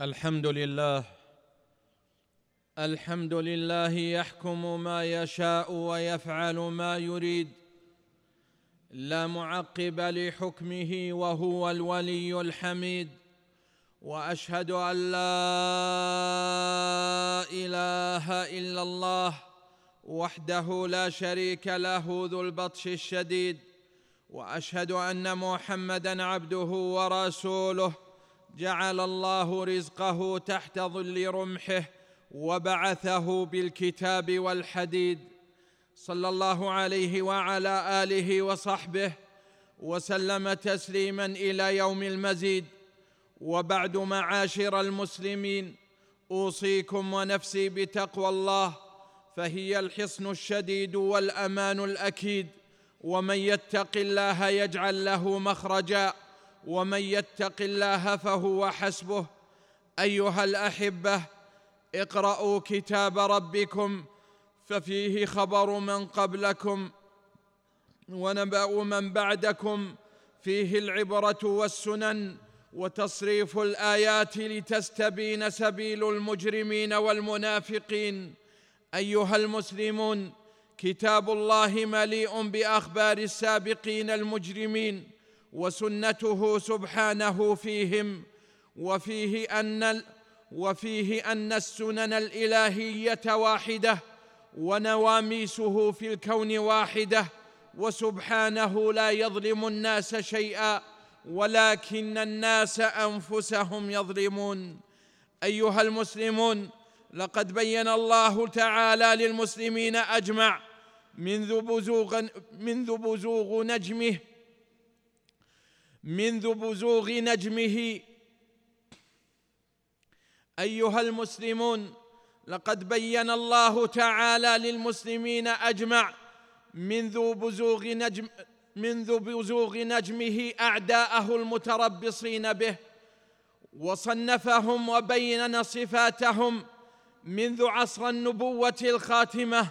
الحمد لله. الحمد لله يحكم ما يشاء ويفعل ما يريد. لا معقب لحكمه وهو الولي الحميد. وأشهد أن لا إله إلا الله وحده لا شريك له ذو البطش الشديد. وأشهد أن محمدا عبده ورسوله. جعل الله رزقه تحت ظل رمحه وبعثه بالكتاب والحديد صلى الله عليه وعلى آله وصحبه وسلم تسليما إلى يوم المزيد. وبعد معاشر المسلمين أوصيكم ونفسي بتقوى الله فهي الحصن الشديد والأمان الأكيد ومن يتق الله يجعل له مخرجا. ومن يتق الله فهو حسبه. أيها الأحبة اقرأوا كتاب ربكم ففيه خبر من قبلكم ونبأ من بعدكم. فيه العبرة والسنن وتصريف الآيات لتستبين سبيل المجرمين والمنافقين. أيها المسلمون كتاب الله مليء بأخبار السابقين المجرمين. وسنته سبحانه فيهم وفيه أن وفيه أن السنن الإلهية واحدة ونواميسه في الكون واحدة وسبحانه لا يظلم الناس شيئا ولكن الناس أنفسهم يظلمون. أيها المسلمون لقد بين الله تعالى للمسلمين أجمع منذ بزوغ منذ بزوغ نجمه منذ بزوغ نجمه. أيها المسلمون لقد بين الله تعالى للمسلمين أجمع. منذ بزوغ نجم منذ بزوغ نجمه أعداءه المتربصين به وصنفهم وبين صفاتهم. منذ عصر النبوة الخاتمة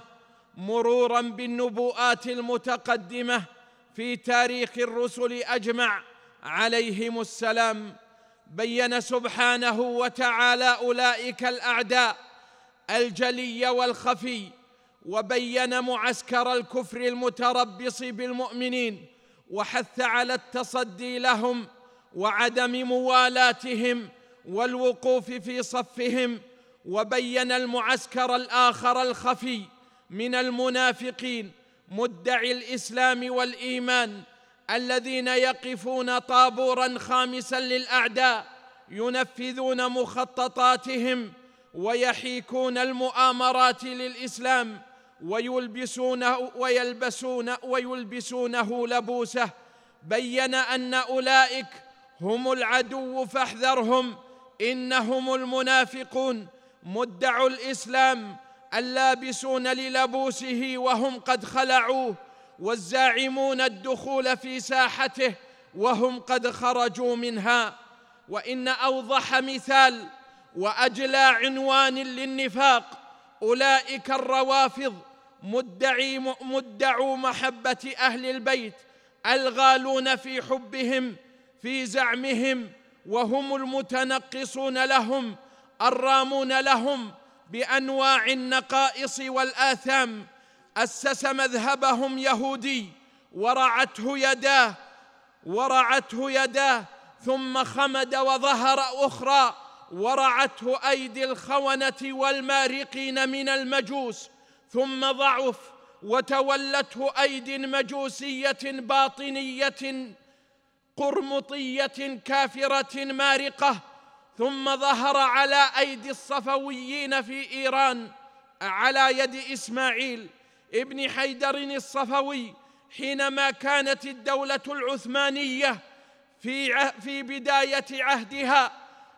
مرورا بالنبوءات المتقدمة في تاريخ الرسل أجمع. عليهم السلام. بين سبحانه وتعالى أولئك الأعداء الجلي والخفي. وبين معسكر الكفر المتربص بالمؤمنين. وحث على التصدي لهم وعدم موالاتهم والوقوف في صفهم. وبين المعسكر الآخر الخفي من المنافقين مدعي الإسلام والإيمان. الذين يقفون طابورا خامسا للأعداء ينفذون مخططاتهم ويحيكون المؤامرات للإسلام ويلبسونه ويلبسون ويلبسونه لبوسه بين أن أولئك هم العدو فاحذرهم إنهم المنافقون. مدعوا الإسلام اللابسون للبوسه وهم قد خلعوه. والزاعمون الدخول في ساحته وهم قد خرجوا منها. وإن أوضح مثال وأجلى عنوان للنفاق أولئك الروافض مدعي مدعوا محبة أهل البيت الغالون في حبهم في زعمهم وهم المتنقصون لهم الرامون لهم بأنواع النقائص والآثام. أسس مذهبهم يهودي ورعته يداه ورعته يداه ثم خمد وظهر أخرى ورعته أيدي الخونة والمارقين من المجوس ثم ضعف وتولته أيدي مجوسية باطنية قرمطية كافرة مارقة ثم ظهر على أيدي الصفويين في إيران على يد إسماعيل. ابن حيدر الصفوي حينما كانت الدولة العثمانية في في بداية عهدها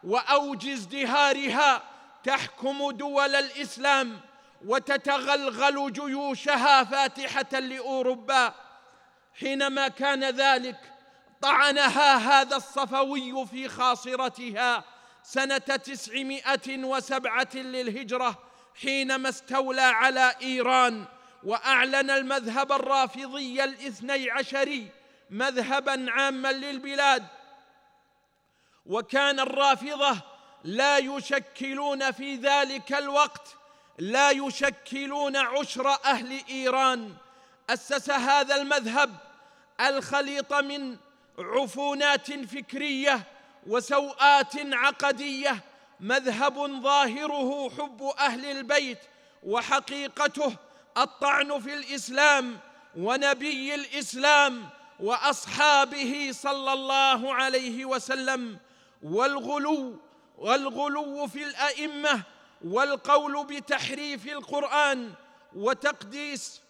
وأوج ازدهارها تحكم دول الإسلام وتتغلغل جيوشها فاتحة لأوروبا. حينما كان ذلك طعنها هذا الصفوي في خاصرتها سنة تسعمائة وسبعة للهجرة حينما استولى على إيران. وأعلن المذهب الرافضي الاثني عشري مذهبا عاما للبلاد. وكان الرافضة لا يشكلون في ذلك الوقت لا يشكلون عشر أهل إيران. أسس هذا المذهب الخليط من عفونات فكرية وسوءات عقدية. مذهب ظاهره حب أهل البيت وحقيقته الطعن في الإسلام ونبي الإسلام وأصحابه صلى الله عليه وسلم والغلو والغلو في الأئمة والقول بتحريف القرآن وتقديس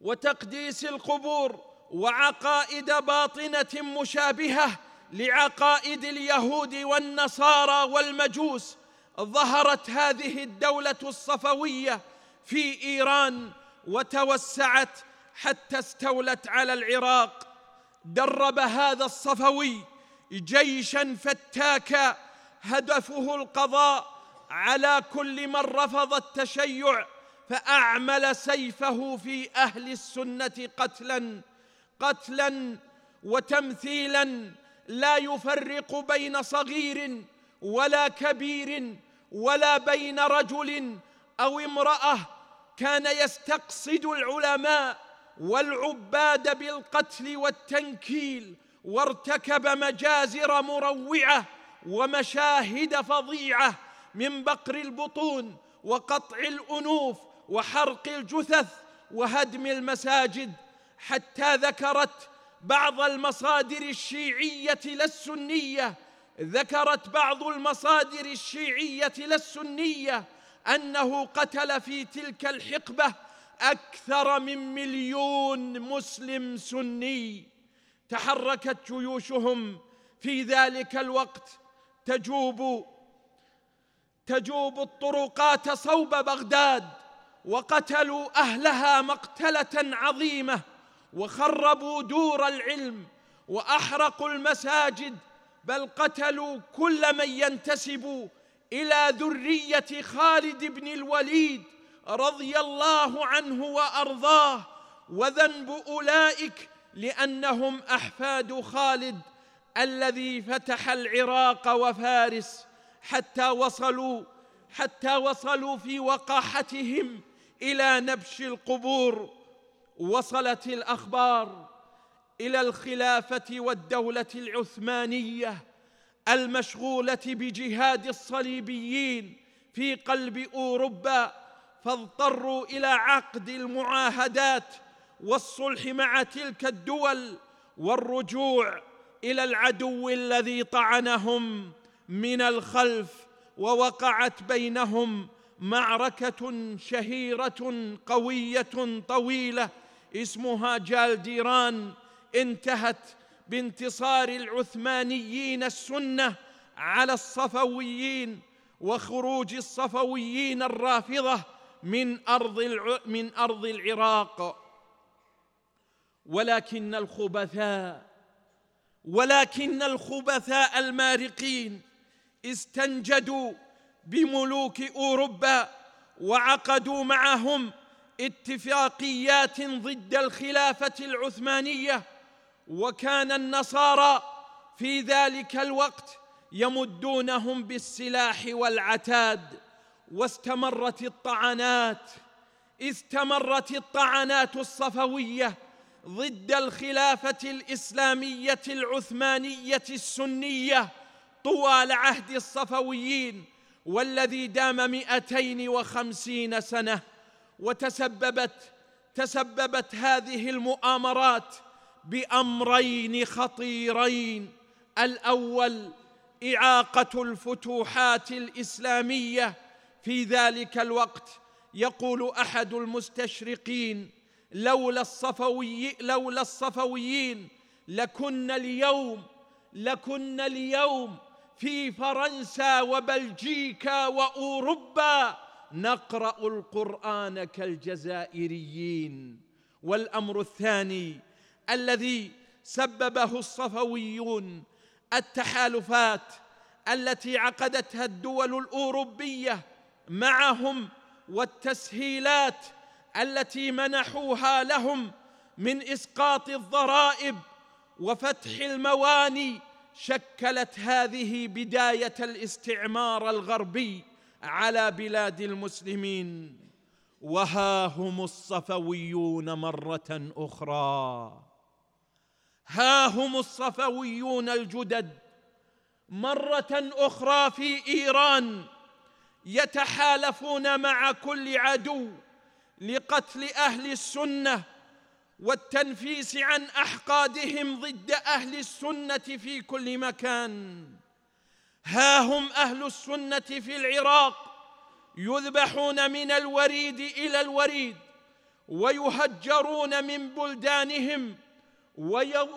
وتقديس القبور وعقائد باطنة مشابهة لعقائد اليهود والنصارى والمجوس ظهرت هذه الدولة الصفوية في إيران وتوسعت حتى استولت على العراق. درب هذا الصفوي جيشا فتاكا هدفه القضاء على كل من رفض التشيع فأعمل سيفه في أهل السنة قتلا قتلا وتمثيلا لا يفرق بين صغير ولا كبير ولا بين رجل أو امرأة كان يستقصد العلماء والعباد بالقتل والتنكيل وارتكب مجازر مروعة ومشاهد فظيعة من بقر البطون وقطع الأنوف وحرق الجثث وهدم المساجد حتى ذكرت بعض المصادر الشيعية لا السنيه ذكرت بعض المصادر الشيعية لا السنيه أنه قتل في تلك الحقبة أكثر من مليون مسلم سني. تحركت جيوشهم في ذلك الوقت. تجوب تجوب الطرقات صوب بغداد وقتلوا أهلها مقتلة عظيمة وخربوا دور العلم وأحرقوا المساجد بل قتلوا كل من ينتسب إلى ذرية خالد بن الوليد رضي الله عنه وأرضاه وذنب أولئك لأنهم أحفاد خالد الذي فتح العراق وفارس حتى وصلوا حتى وصلوا في وقاحتهم إلى نبش القبور وصلت الأخبار إلى الخلافة والدولة العثمانية المشغولة بجهاد الصليبيين في قلب أوروبا فاضطروا إلى عقد المعاهدات والصلح مع تلك الدول والرجوع إلى العدو الذي طعنهم من الخلف ووقعت بينهم معركة شهيرة قوية طويلة اسمها جالديران انتهت بانتصار العثمانيين السنة على الصفويين وخروج الصفويين الرافضة من أرض من أرض العراق. ولكن الخبثاء ولكن الخبثاء المارقين استنجدوا بملوك أوروبا وعقدوا معهم اتفاقيات ضد الخلافة العثمانية وكان النصارى في ذلك الوقت يمدونهم بالسلاح والعتاد واستمرت الطعنات استمرت الطعنات الصفوية ضد الخلافة الإسلامية العثمانية السنية طوال عهد الصفويين والذي دام مئتين وخمسين سنة وتسببت تسببت هذه المؤامرات بأمرين خطيرين. الأول إعاقة الفتوحات الإسلامية. في ذلك الوقت يقول أحد المستشرقين لولا الصفوي لولا الصفويين لكنا اليوم لكنا اليوم في فرنسا وبلجيكا وأوروبا نقرأ القرآن كالجزائريين. والأمر الثاني الذي سببه الصفويون التحالفات التي عقدتها الدول الأوروبية معهم والتسهيلات التي منحوها لهم من إسقاط الضرائب وفتح المواني شكلت هذه بداية الاستعمار الغربي على بلاد المسلمين. وها هم الصفويون مرة أخرى. ها هم الصفويون الجدد. مرة أخرى في إيران يتحالفون مع كل عدو لقتل أهل السنة والتنفيس عن أحقادهم ضد أهل السنة في كل مكان. ها هم أهل السنة في العراق يذبحون من الوريد إلى الوريد ويهجرون من بلدانهم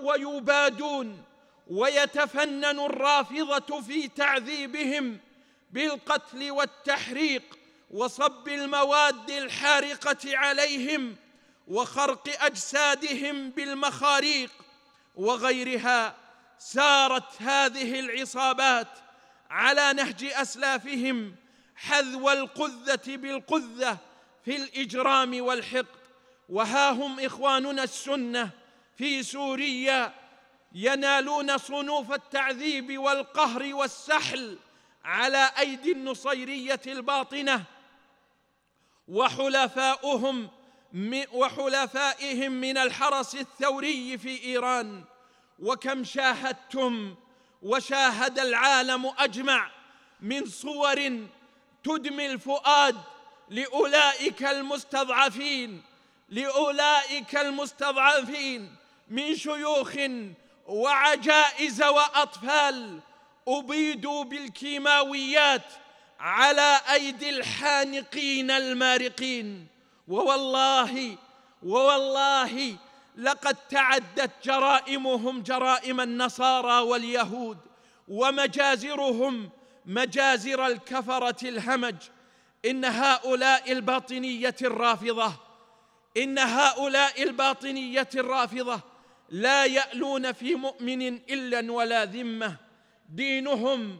ويبادون ويتفنن الرافضة في تعذيبهم بالقتل والتحريق وصب المواد الحارقة عليهم وخرق أجسادهم بالمخاريق وغيرها سارت هذه العصابات على نهج أسلافهم حذو القذة بالقذة في الإجرام والحقد. وها هم إخواننا السنة في سوريا ينالون صنوف التعذيب والقهر والسحل على أيدي النصيرية الباطنة وحلفاؤهم وحلفائهم من الحرس الثوري في إيران. وكم شاهدتم وشاهد العالم أجمع من صور تدمي الفؤاد لأولئك المستضعفين لأولئك المستضعفين. من شيوخ وعجائز وأطفال أبيدوا بالكيماويات على أيدي الحانقين المارقين. ووالله ووالله لقد تعدت جرائمهم جرائم النصارى واليهود ومجازرهم مجازر الكفرة الهمج. إن هؤلاء الباطنية الرافضة إن هؤلاء الباطنية الرافضة لا يألون في مؤمن إلا ولا ذمة. دينهم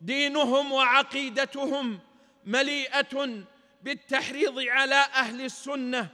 دينهم وعقيدتهم مليئة بالتحريض على أهل السنة.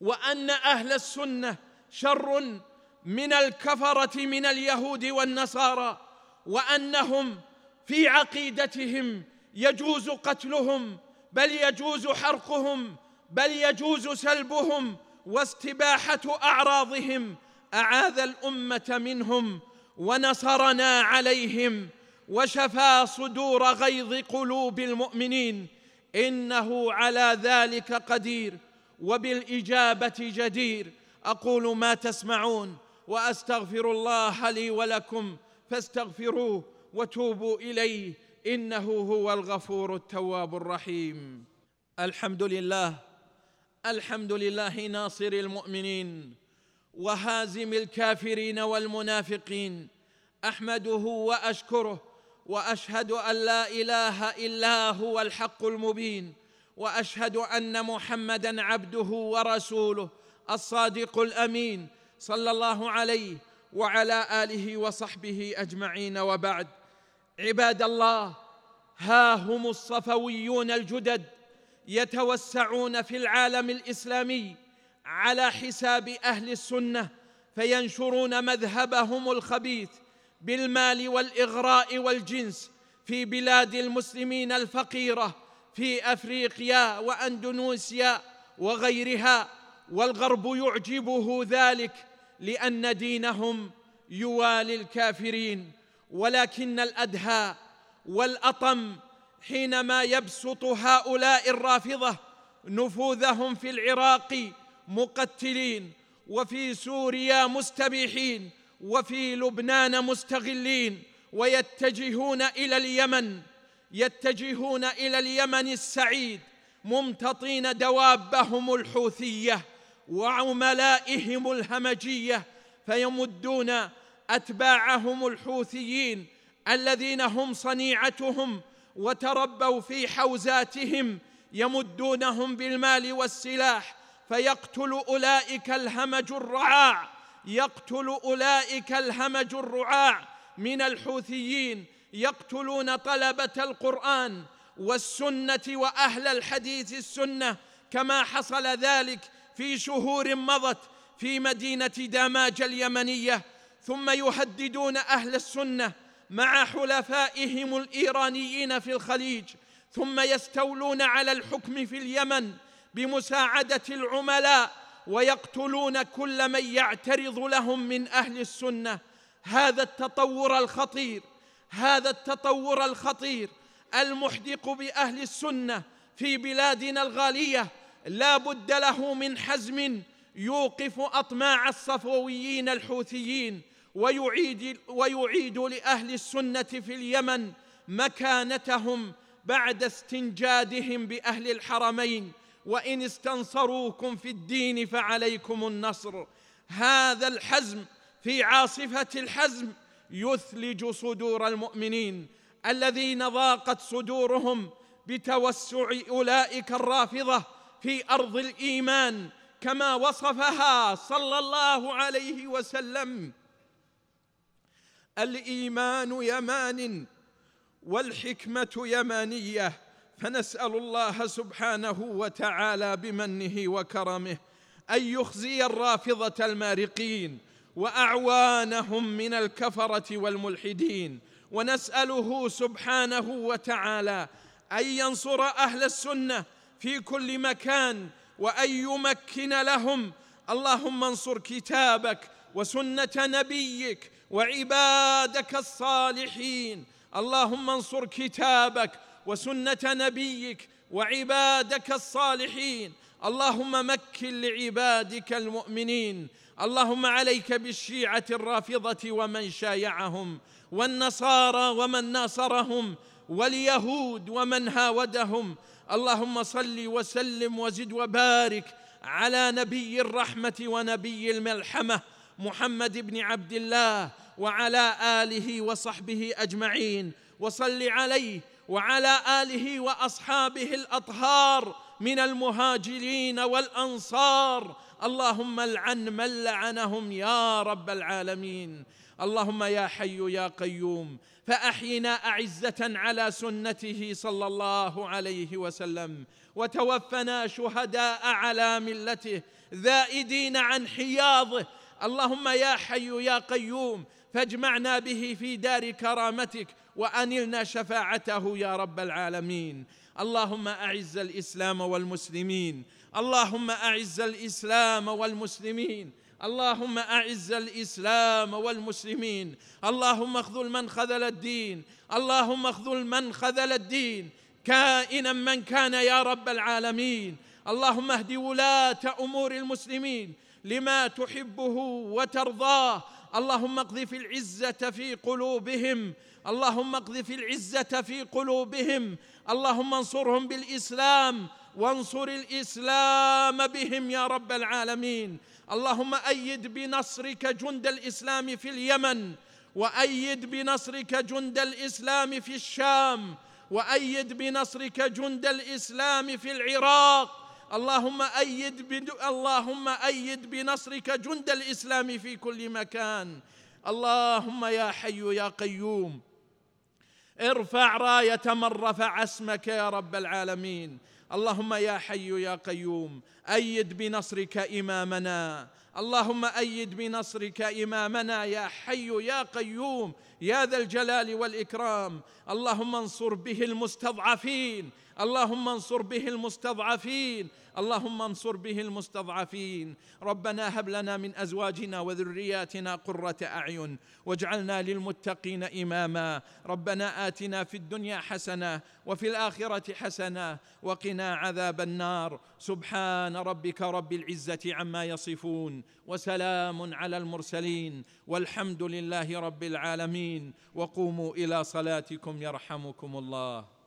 وأن أهل السنة شر من الكفرة من اليهود والنصارى. وأنهم في عقيدتهم يجوز قتلهم بل يجوز حرقهم بل يجوز سلبهم. واستباحة أعراضهم أعاذ الأمة منهم ونصرنا عليهم وشفى صدور غيظ قلوب المؤمنين. إنه على ذلك قدير وبالإجابة جدير. أقول ما تسمعون وأستغفر الله لي ولكم فاستغفروه وتوبوا إليه. إنه هو الغفور التواب الرحيم. الحمد لله الحمد لله ناصر المؤمنين وهازم الكافرين والمنافقين أحمده وأشكره وأشهد أن لا إله إلا هو الحق المبين وأشهد أن محمدا عبده ورسوله الصادق الأمين صلى الله عليه وعلى آله وصحبه أجمعين وبعد. عباد الله ها هم الصفويون الجدد يتوسعون في العالم الإسلامي على حساب أهل السنة فينشرون مذهبهم الخبيث بالمال والإغراء والجنس في بلاد المسلمين الفقيرة في أفريقيا وأندونيسيا وغيرها والغرب يعجبه ذلك لأن دينهم يوالي الكافرين ولكن الأدهى والأطم حينما يبسط هؤلاء الرافضة نفوذهم في العراق مقتلين وفي سوريا مستبيحين وفي لبنان مستغلين ويتجهون إلى اليمن يتجهون إلى اليمن السعيد ممتطين دوابهم الحوثية وعملائهم الهمجية فيمدون أتباعهم الحوثيين الذين هم صنيعتهم وتربوا في حوزاتهم يمدونهم بالمال والسلاح فيقتل أولئك الهمج الرعاع يقتل أولئك الهمج الرعاع. من الحوثيين يقتلون طلبة القرآن والسنة وأهل الحديث السنة كما حصل ذلك في شهور مضت في مدينة داماج اليمنية. ثم يهددون أهل السنة مع حلفائهم الإيرانيين في الخليج ثم يستولون على الحكم في اليمن بمساعدة العملاء ويقتلون كل من يعترض لهم من أهل السنة. هذا التطور الخطير هذا التطور الخطير المحدق بأهل السنة في بلادنا الغالية. لا بد له من حزم يوقف أطماع الصفويين الحوثيين ويعيد ويعيد لأهل السنة في اليمن مكانتهم بعد استنجادهم بأهل الحرمين. وإن استنصروكم في الدين فعليكم النصر. هذا الحزم في عاصفة الحزم يثلج صدور المؤمنين الذين ضاقت صدورهم بتوسع أولئك الرافضة في أرض الإيمان كما وصفها صلى الله عليه وسلم الإيمان يمان والحكمة يمانية فنسأل الله سبحانه وتعالى بمنه وكرمه أن يخزي الرافضة المارقين وأعوانهم من الكفرة والملحدين. ونسأله سبحانه وتعالى أن ينصر أهل السنة في كل مكان وأن يمكن لهم اللهم انصر كتابك وسنة نبيك وعبادك الصالحين. اللهم انصر كتابك وسنة نبيك وعبادك الصالحين. اللهم مكن لعبادك المؤمنين. اللهم عليك بالشيعة الرافضة ومن شايعهم والنصارى ومن ناصرهم واليهود ومن هاودهم. اللهم صل وسلم وزد وبارك على نبي الرحمة ونبي الملحمة محمد بن عبد الله وعلى آله وصحبه أجمعين. وصل عليه وعلى آله وأصحابه الأطهار من المهاجرين والأنصار. اللهم العن من لعنهم يا رب العالمين. اللهم يا حي يا قيوم. فأحينا أعزة على سنته صلى الله عليه وسلم. وتوفنا شهداء على ملته ذائدين عن حياضه. اللهم يا حي يا قيوم. فاجمعنا به في دار كرامتك وأنلنا شفاعته يا رب العالمين. اللهم أعز الإسلام والمسلمين. اللهم أعز الإسلام والمسلمين. اللهم أعز الإسلام والمسلمين. اللهم اخذل من خذل الدين. اللهم اخذل من خذل الدين. كائنا من كان يا رب العالمين. اللهم اهد ولاة أمور المسلمين لما تحبه وترضاه. اللهم اقذف العزة في قلوبهم. اللهم اقذف العزة في قلوبهم. اللهم انصرهم بالإسلام. وانصر الإسلام بهم يا رب العالمين. اللهم أيد بنصرك جند الإسلام في اليمن. وأيد بنصرك جند الإسلام في الشام. وأيد بنصرك جند الإسلام في العراق. اللهم أيد. اللهم أيد بنصرك جند الإسلام في كل مكان. اللهم يا حي يا قيوم ارفع راية من رفع اسمك يا رب العالمين. اللهم يا حي يا قيوم أيد بنصرك إمامنا. اللهم أيد بنصرك إمامنا يا حي يا قيوم يا ذا الجلال والإكرام. اللهم انصر به المستضعفين اللهم انصر به المستضعفين اللهم انصر به المستضعفين. ربنا هب لنا من أزواجنا وذرياتنا قرة أعين واجعلنا للمتقين إماما. ربنا آتنا في الدنيا حسنة وفي الآخرة حسنة وقنا عذاب النار. سبحان ربك رب العزة عما يصفون وسلام على المرسلين والحمد لله رب العالمين. وقوموا إلى صلاتكم يرحمكم الله.